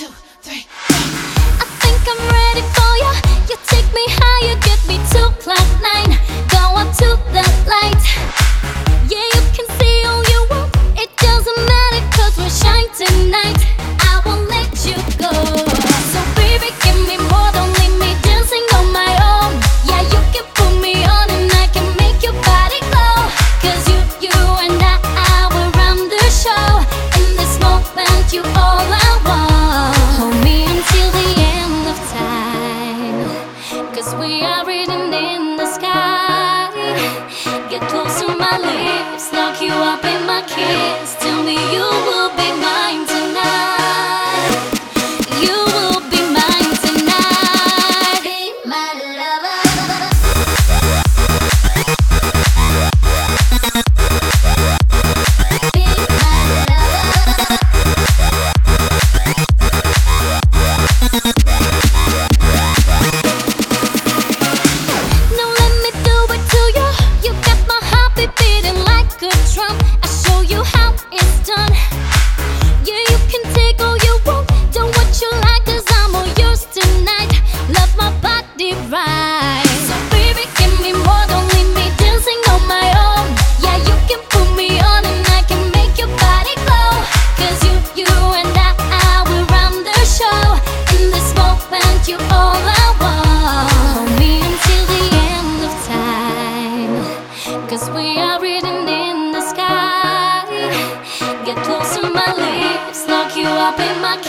two. Cause we are reading in the sky. Get close to my lips.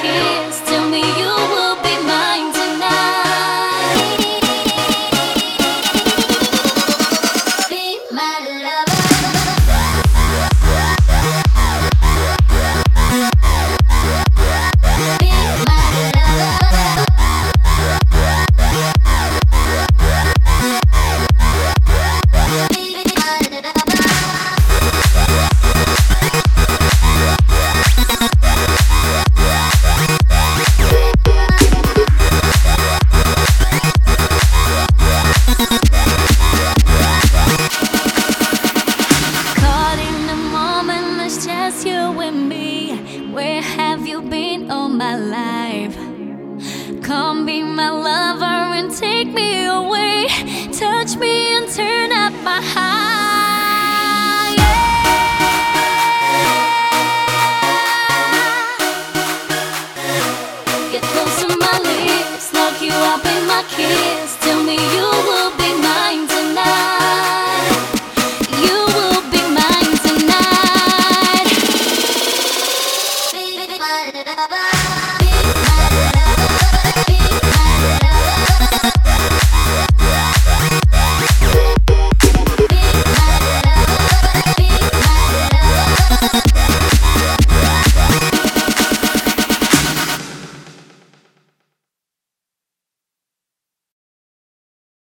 tears. me. Where have you been all my life? Come be my lover and take me away. Touch me and turn up my heart. kiss, tell me you